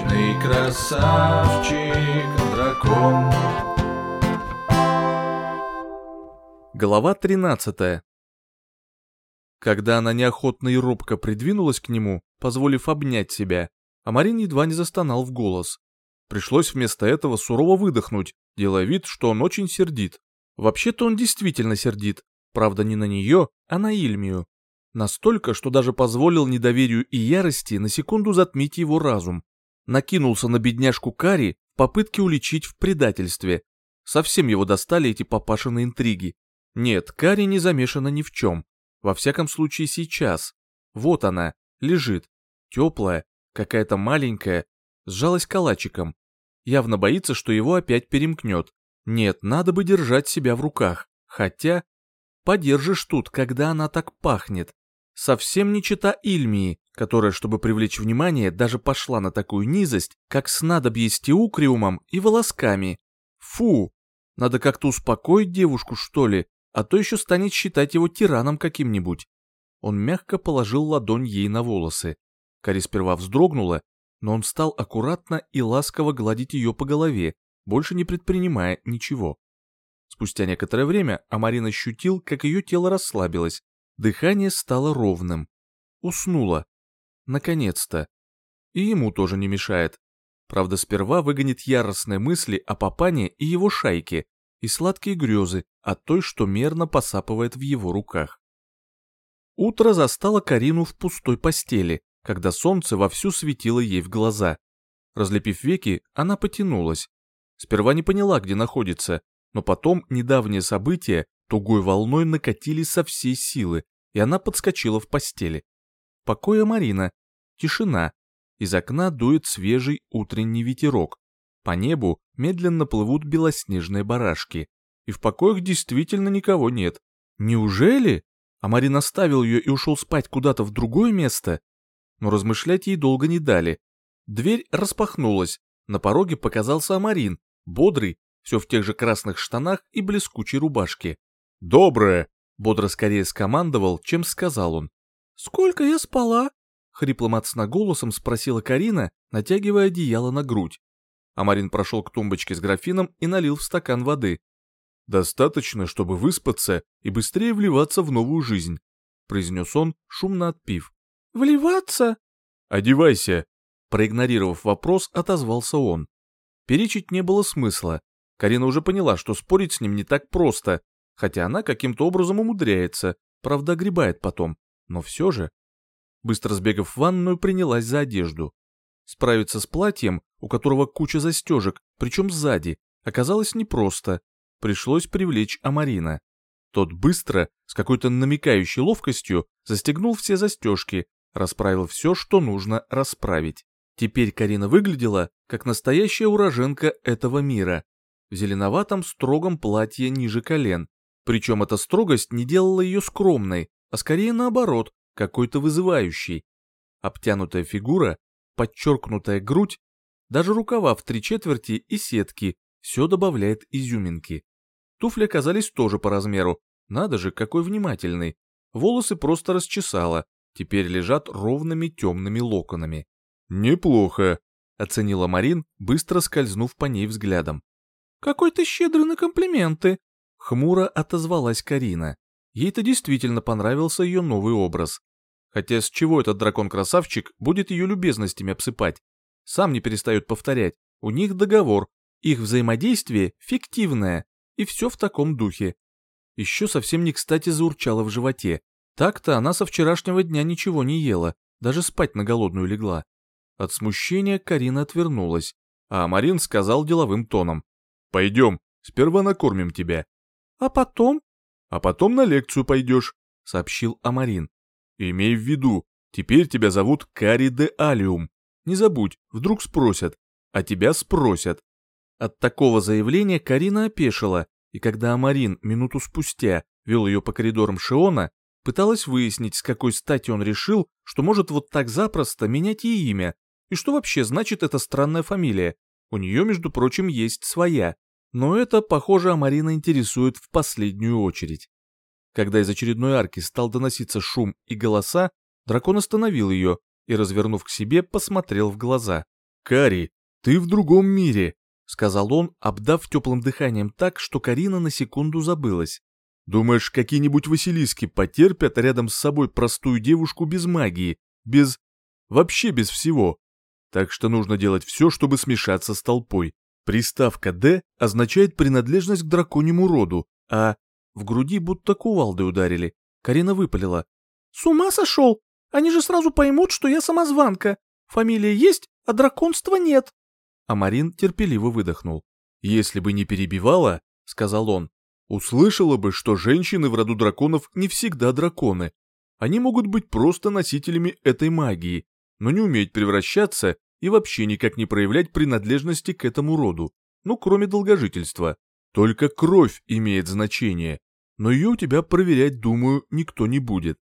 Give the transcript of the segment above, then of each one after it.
Сказочный красавчик дракон. Глава 13 Когда она неохотно и робко придвинулась к нему, позволив обнять себя, Амарин едва не застонал в голос. Пришлось вместо этого сурово выдохнуть, делая вид, что он очень сердит. Вообще-то он действительно сердит, правда не на нее, а на Ильмию. Настолько, что даже позволил недоверию и ярости на секунду затмить его разум. Накинулся на бедняжку Кари в попытке уличить в предательстве. Совсем его достали эти папашины интриги. Нет, Кари не замешана ни в чем. Во всяком случае сейчас. Вот она, лежит. Теплая, какая-то маленькая, сжалась калачиком. Явно боится, что его опять перемкнет. Нет, надо бы держать себя в руках. Хотя... Подержишь тут, когда она так пахнет. Совсем не чита Ильмии, которая, чтобы привлечь внимание, даже пошла на такую низость, как снадобье с теукриумом и волосками. Фу! Надо как-то успокоить девушку, что ли, а то еще станет считать его тираном каким-нибудь. Он мягко положил ладонь ей на волосы. Кари сперва вздрогнула, но он стал аккуратно и ласково гладить ее по голове, больше не предпринимая ничего. Спустя некоторое время Амарин ощутил, как ее тело расслабилось, дыхание стало ровным. Уснула. Наконец-то. И ему тоже не мешает. Правда, сперва выгонит яростные мысли о папане и его шайке, и сладкие грезы о той, что мерно посапывает в его руках. Утро застало Карину в пустой постели, когда солнце вовсю светило ей в глаза. Разлепив веки, она потянулась. Сперва не поняла, где находится, но потом недавние события тугой волной накатили со всей силы, и она подскочила в постели. Покоя Марина, тишина, из окна дует свежий утренний ветерок, по небу медленно плывут белоснежные барашки, и в покоях действительно никого нет. Неужели? А Марин оставил ее и ушел спать куда-то в другое место? Но размышлять ей долго не дали. Дверь распахнулась, на пороге показался Амарин, бодрый, все в тех же красных штанах и блескучей рубашке. «Доброе!» — бодро скорее скомандовал, чем сказал он. «Сколько я спала?» — хриплым от сна голосом спросила Карина, натягивая одеяло на грудь. Амарин прошел к тумбочке с графином и налил в стакан воды. «Достаточно, чтобы выспаться и быстрее вливаться в новую жизнь», — произнес он, шумно отпив. «Вливаться?» «Одевайся», — проигнорировав вопрос, отозвался он. Перечить не было смысла. Карина уже поняла, что спорить с ним не так просто, хотя она каким-то образом умудряется, правда огребает потом, но все же. Быстро сбегав в ванную, принялась за одежду. Справиться с платьем, у которого куча застежек, причем сзади, оказалось непросто. Пришлось привлечь Амарина. Тот быстро, с какой-то намекающей ловкостью, застегнул все застежки, расправил все, что нужно расправить. Теперь Карина выглядела, как настоящая уроженка этого мира. В зеленоватом строгом платье ниже колен. Причем эта строгость не делала ее скромной, а скорее наоборот, какой-то вызывающей. Обтянутая фигура подчеркнутая грудь, даже рукава в три четверти и сетки, все добавляет изюминки. Туфли оказались тоже по размеру, надо же, какой внимательный. Волосы просто расчесала, теперь лежат ровными темными локонами. «Неплохо», — оценила Марин, быстро скользнув по ней взглядом. «Какой ты щедрый на комплименты», — хмуро отозвалась Карина. Ей-то действительно понравился ее новый образ. Хотя с чего этот дракон-красавчик будет ее любезностями обсыпать? Сам не перестает повторять. У них договор, их взаимодействие фиктивное, и все в таком духе. Еще совсем не кстати заурчало в животе. Так-то она со вчерашнего дня ничего не ела, даже спать на голодную легла. От смущения Карина отвернулась, а Марин сказал деловым тоном. «Пойдем, сперва накормим тебя». «А потом?» «А потом на лекцию пойдешь», — сообщил Амарин. Имей в виду, теперь тебя зовут Кари де Алиум. Не забудь, вдруг спросят. А тебя спросят. От такого заявления Карина опешила, и когда Амарин минуту спустя вел ее по коридорам Шиона, пыталась выяснить, с какой стати он решил, что может вот так запросто менять ей имя, и что вообще значит эта странная фамилия. У нее, между прочим, есть своя. Но это, похоже, Амарина интересует в последнюю очередь. Когда из очередной арки стал доноситься шум и голоса, дракон остановил ее и, развернув к себе, посмотрел в глаза. «Кари, ты в другом мире», — сказал он, обдав теплым дыханием так, что Карина на секунду забылась. «Думаешь, какие-нибудь Василиски потерпят рядом с собой простую девушку без магии, без... вообще без всего? Так что нужно делать все, чтобы смешаться с толпой. Приставка «Д» означает принадлежность к драконьему роду, а в груди будто кувалдой ударили. Карина выпалила. «С ума сошел? Они же сразу поймут, что я самозванка. Фамилия есть, а драконства нет». А Марин терпеливо выдохнул. «Если бы не перебивала, — сказал он, — услышала бы, что женщины в роду драконов не всегда драконы. Они могут быть просто носителями этой магии, но не уметь превращаться и вообще никак не проявлять принадлежности к этому роду, ну кроме долгожительства. Только кровь имеет значение, но ее у тебя проверять, думаю, никто не будет.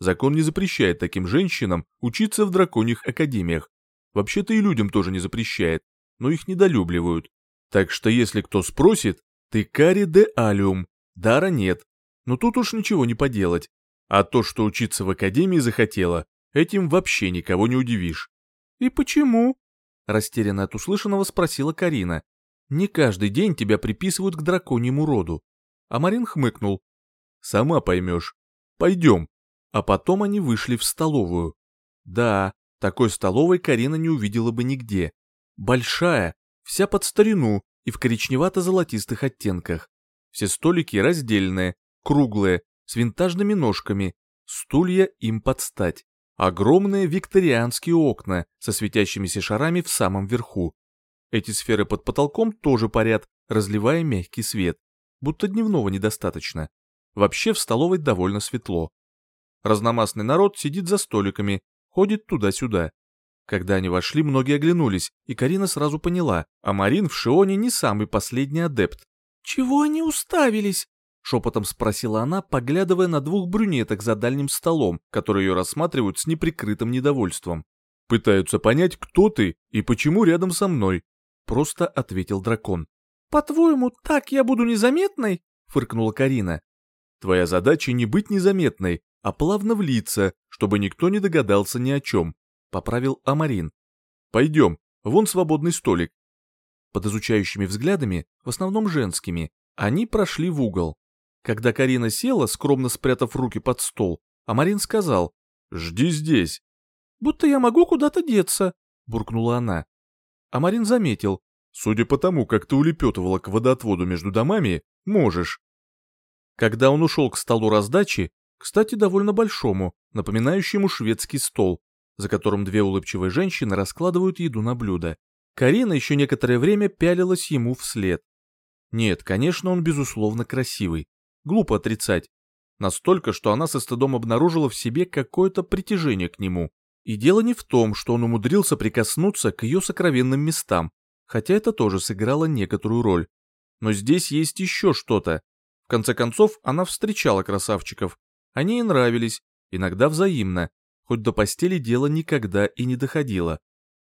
Закон не запрещает таким женщинам учиться в драконьих академиях. Вообще-то и людям тоже не запрещает, но их недолюбливают. Так что если кто спросит, ты Кари де Алиум, дара нет. Но тут уж ничего не поделать. А то, что учиться в академии захотела, этим вообще никого не удивишь. «И почему?» — растерянно от услышанного спросила Карина. «Не каждый день тебя приписывают к драконьему роду». А Марин хмыкнул. «Сама поймешь. Пойдем». А потом они вышли в столовую. Да, такой столовой Карина не увидела бы нигде. Большая, вся под старину и в коричневато-золотистых оттенках. Все столики раздельные, круглые, с винтажными ножками, стулья им под стать. Огромные викторианские окна со светящимися шарами в самом верху. Эти сферы под потолком тоже парят, разливая мягкий свет, будто дневного недостаточно. Вообще в столовой довольно светло. Разномастный народ сидит за столиками, ходит туда-сюда. Когда они вошли, многие оглянулись, и Карина сразу поняла, а Марин в Шионе не самый последний адепт. «Чего они уставились?» Шепотом спросила она, поглядывая на двух брюнеток за дальним столом, которые ее рассматривают с неприкрытым недовольством. «Пытаются понять, кто ты и почему рядом со мной», — просто ответил дракон. «По-твоему, так я буду незаметной?» — фыркнула Карина. «Твоя задача не быть незаметной, а плавно влиться, чтобы никто не догадался ни о чем», — поправил Амарин. «Пойдем, вон свободный столик». Под изучающими взглядами, в основном женскими, они прошли в угол. Когда Карина села, скромно спрятав руки под стол, а Марин сказал «Жди здесь». «Будто я могу куда-то деться», — буркнула она. А Марин заметил, судя по тому, как ты улепетывала к водоотводу между домами, можешь. Когда он ушел к столу раздачи, кстати, довольно большому, напоминающему шведский стол, за которым две улыбчивые женщины раскладывают еду на блюдо, Карина еще некоторое время пялилась ему вслед. Нет, конечно, он безусловно красивый. Глупо отрицать. Настолько, что она со стыдом обнаружила в себе какое-то притяжение к нему. И дело не в том, что он умудрился прикоснуться к ее сокровенным местам, хотя это тоже сыграло некоторую роль. Но здесь есть еще что-то. В конце концов, она встречала красавчиков. Они ей нравились, иногда взаимно, хоть до постели дело никогда и не доходило.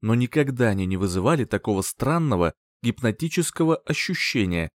Но никогда они не вызывали такого странного, гипнотического ощущения.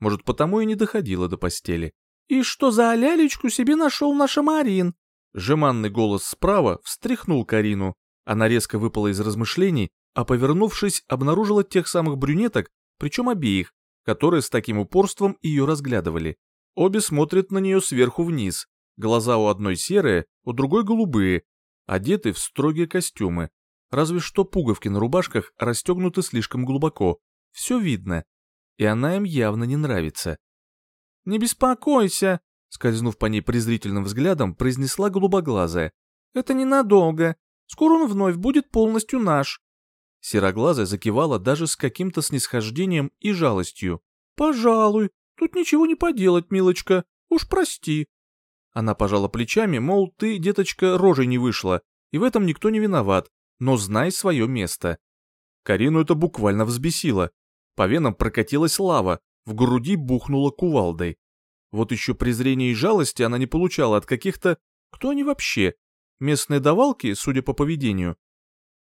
Может, потому и не доходило до постели. «И что за лялечку себе нашел наш Марин?» Жеманный голос справа встряхнул Карину. Она резко выпала из размышлений, а повернувшись, обнаружила тех самых брюнеток, причем обеих, которые с таким упорством ее разглядывали. Обе смотрят на нее сверху вниз. Глаза у одной серые, у другой голубые, одеты в строгие костюмы. Разве что пуговки на рубашках расстегнуты слишком глубоко. Все видно и она им явно не нравится. «Не беспокойся», — скользнув по ней презрительным взглядом, произнесла голубоглазая. «Это ненадолго. Скоро он вновь будет полностью наш». Сероглазая закивала даже с каким-то снисхождением и жалостью. «Пожалуй, тут ничего не поделать, милочка, уж прости». Она пожала плечами, мол, ты, деточка, рожей не вышла, и в этом никто не виноват, но знай свое место. Карину это буквально взбесило. По венам прокатилась лава, в груди бухнула кувалдой. Вот еще презрения и жалости она не получала от каких-то... Кто они вообще? Местные давалки, судя по поведению.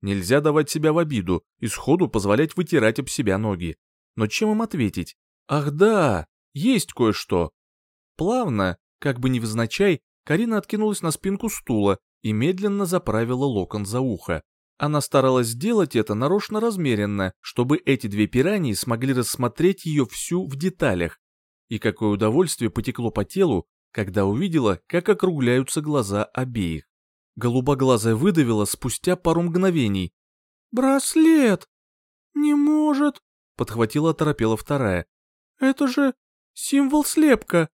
Нельзя давать себя в обиду и сходу позволять вытирать об себя ноги. Но чем им ответить? Ах да, есть кое-что. Плавно, как бы невзначай, Карина откинулась на спинку стула и медленно заправила локон за ухо. Она старалась сделать это нарочно размеренно, чтобы эти две пираньи смогли рассмотреть ее всю в деталях. И какое удовольствие потекло по телу, когда увидела, как округляются глаза обеих. Голубоглазая выдавила спустя пару мгновений. «Браслет! Не может!» — подхватила оторопела вторая. «Это же символ слепка!»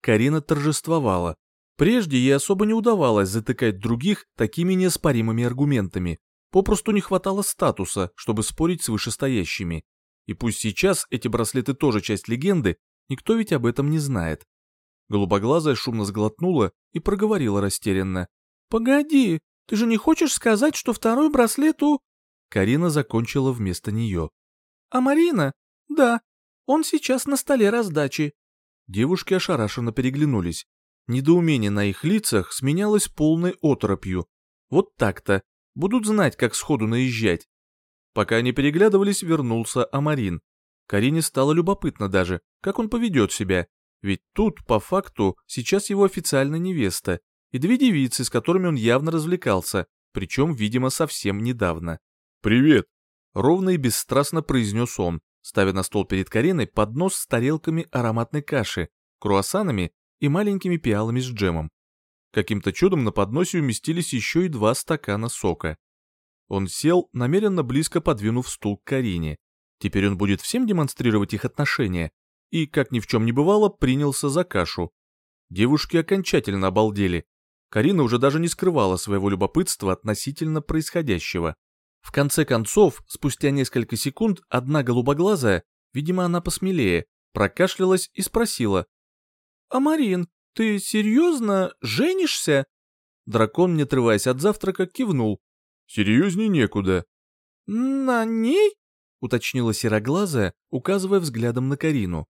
Карина торжествовала. Прежде ей особо не удавалось затыкать других такими неоспоримыми аргументами. Попросту не хватало статуса, чтобы спорить с вышестоящими. И пусть сейчас эти браслеты тоже часть легенды, никто ведь об этом не знает. Голубоглазая шумно сглотнула и проговорила растерянно. «Погоди, ты же не хочешь сказать, что второй браслет у...» Карина закончила вместо нее. «А Марина? Да, он сейчас на столе раздачи». Девушки ошарашенно переглянулись. Недоумение на их лицах сменялось полной оторопью. Вот так-то. Будут знать, как сходу наезжать. Пока они переглядывались, вернулся Амарин. Карине стало любопытно даже, как он поведет себя. Ведь тут, по факту, сейчас его официальная невеста и две девицы, с которыми он явно развлекался, причем, видимо, совсем недавно. «Привет!» — ровно и бесстрастно произнес он, ставя на стол перед Кариной поднос с тарелками ароматной каши, круассанами и маленькими пиалами с джемом. Каким-то чудом на подносе уместились еще и два стакана сока. Он сел, намеренно близко подвинув стул к Карине. Теперь он будет всем демонстрировать их отношения. И, как ни в чем не бывало, принялся за кашу. Девушки окончательно обалдели. Карина уже даже не скрывала своего любопытства относительно происходящего. В конце концов, спустя несколько секунд, одна голубоглазая, видимо, она посмелее, прокашлялась и спросила, «А Марин, ты серьезно женишься?» Дракон, не отрываясь от завтрака, кивнул. «Серьезней некуда». «На ней?» — уточнила сероглазая, указывая взглядом на Карину.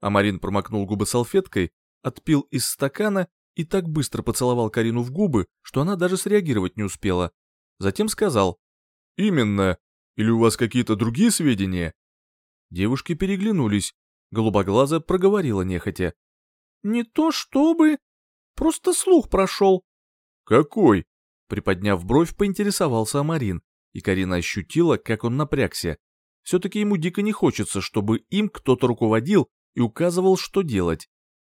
Амарин промокнул губы салфеткой, отпил из стакана и так быстро поцеловал Карину в губы, что она даже среагировать не успела. Затем сказал. «Именно. Или у вас какие-то другие сведения?» Девушки переглянулись. Голубоглазая проговорила нехотя. Не то чтобы... Просто слух прошел. Какой? Приподняв бровь, поинтересовался Амарин, и Карина ощутила, как он напрягся. Все-таки ему дико не хочется, чтобы им кто-то руководил и указывал, что делать.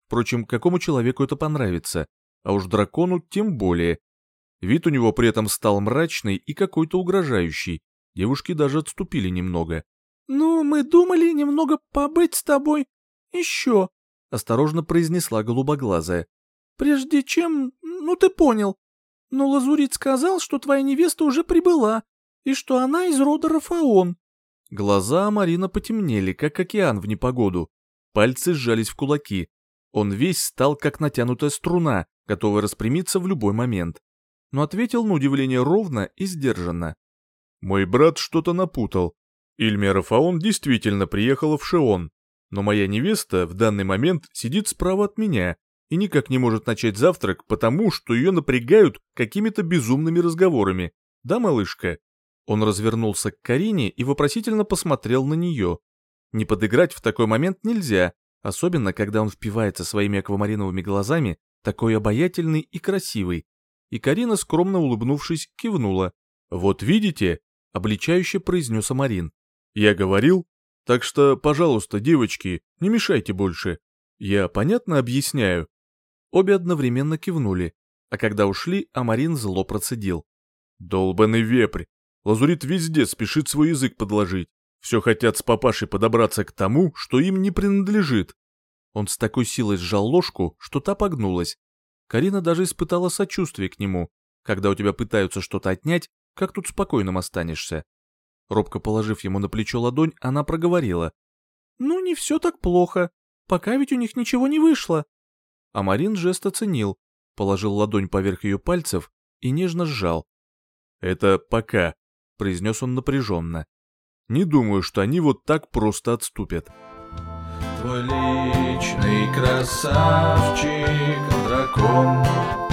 Впрочем, какому человеку это понравится, а уж дракону тем более. Вид у него при этом стал мрачный и какой-то угрожающий. Девушки даже отступили немного. «Ну, мы думали немного побыть с тобой. Еще. — осторожно произнесла голубоглазая. «Прежде чем... Ну, ты понял. Но Лазурит сказал, что твоя невеста уже прибыла, и что она из рода Рафаон». Глаза Марина потемнели, как океан в непогоду. Пальцы сжались в кулаки. Он весь стал как натянутая струна, готовая распрямиться в любой момент. Но ответил на удивление ровно и сдержанно. «Мой брат что-то напутал. Ильмия Рафаон действительно приехала в Шион но моя невеста в данный момент сидит справа от меня и никак не может начать завтрак, потому что ее напрягают какими-то безумными разговорами. Да, малышка?» Он развернулся к Карине и вопросительно посмотрел на нее. Не подыграть в такой момент нельзя, особенно когда он впивается своими аквамариновыми глазами, такой обаятельный и красивый. И Карина, скромно улыбнувшись, кивнула. «Вот видите?» — обличающе произнес Амарин. «Я говорил, так что, пожалуйста, девочки, не мешайте больше. Я понятно объясняю?» Обе одновременно кивнули, а когда ушли, Амарин зло процедил. «Долбанный вепрь! Лазурит везде спешит свой язык подложить. Все хотят с папашей подобраться к тому, что им не принадлежит». Он с такой силой сжал ложку, что та погнулась. Карина даже испытала сочувствие к нему. Когда у тебя пытаются что-то отнять, как тут спокойным останешься? Робко положив ему на плечо ладонь, она проговорила. «Ну, не все так плохо. Пока ведь у них ничего не вышло». А Марин жест оценил, положил ладонь поверх ее пальцев и нежно сжал. «Это пока», — произнес он напряженно. «Не думаю, что они вот так просто отступят». Твой личный красавчик, дракон